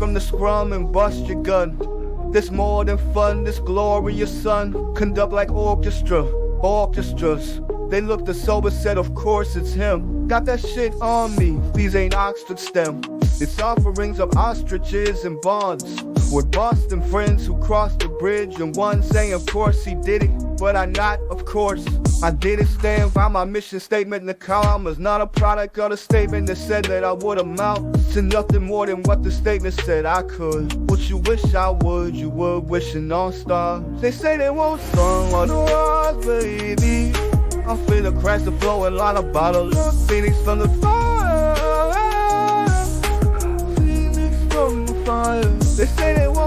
from the scrum and bust your gun. This more than fun, this glorious sun. Conduct like orchestra, orchestras. They look the sober, said, of course it's him. Got that shit on me, these ain't Oxford STEM. It's offerings of ostriches and bonds. With Boston friends who crossed the bridge, and one saying, of course he did it, but I not, of course. I didn't stand by my mission statement the column was not a product of the statement that said that I would amount to nothing more than what the statement said I could. What you wish I would, you would wishing on stars. They say they want the otherwise, baby. Finna crash the floor and light a bottle of bottles. Phoenix from the fire. Phoenix from the fire. They say they want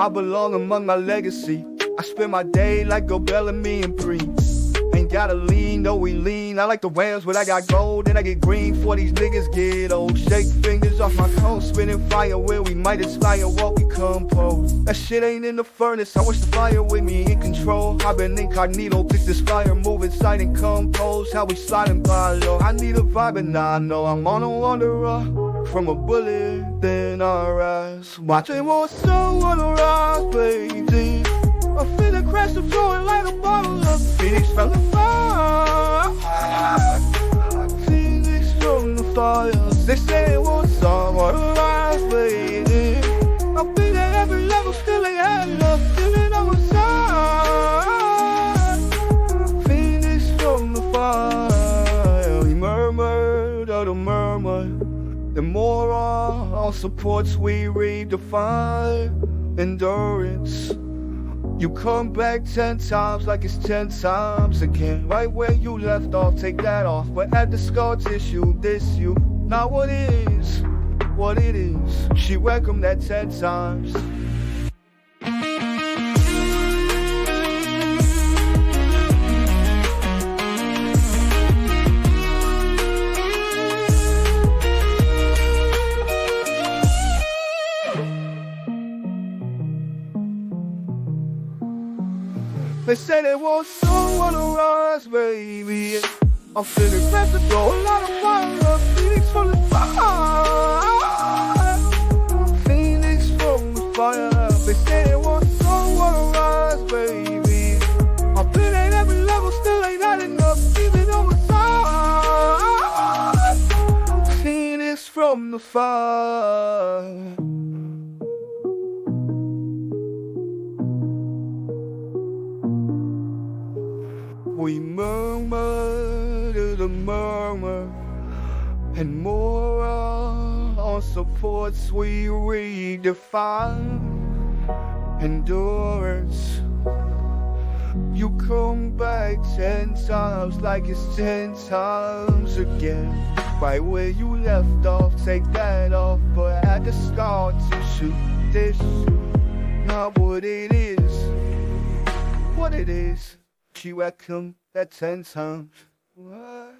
I belong among my legacy. I spend my day like Go Bellamy and Bree gotta lean, though we lean. I like the Rams, but I got gold, and I get green for these niggas get old. Shake fingers off my cone, spinning fire where we might aspire while we compose. That shit ain't in the furnace, I wish the fire with me in control. I've been incognito, pick this fire, move inside and compose. How we sliding by low. I need a vibe, and I know I'm on a wanderer. From a bullet, then I rise. Watching more someone rise, baby. I crash the floor and light a bottle of Phoenix from the fire. The more all supports we redefine endurance. You come back ten times like it's ten times again. Right where you left off, take that off. But at the scar tissue, this you. Not what is, what it is. She welcomed that ten times. They say they want someone to rise, baby. I'm feeling pressed to throw a lot of fire. Phoenix from the fire. Phoenix from the fire. They say they want someone to rise, baby. I've been at every level, still ain't had enough. Even on the side. Phoenix from the fire. We murmur to the murmur and more on supports we redefine endurance. You come back ten times like it's ten times again. Right where you left off, take that off. But at the start to shoot this not what it is. What it is. She welcome that ten sounds. What?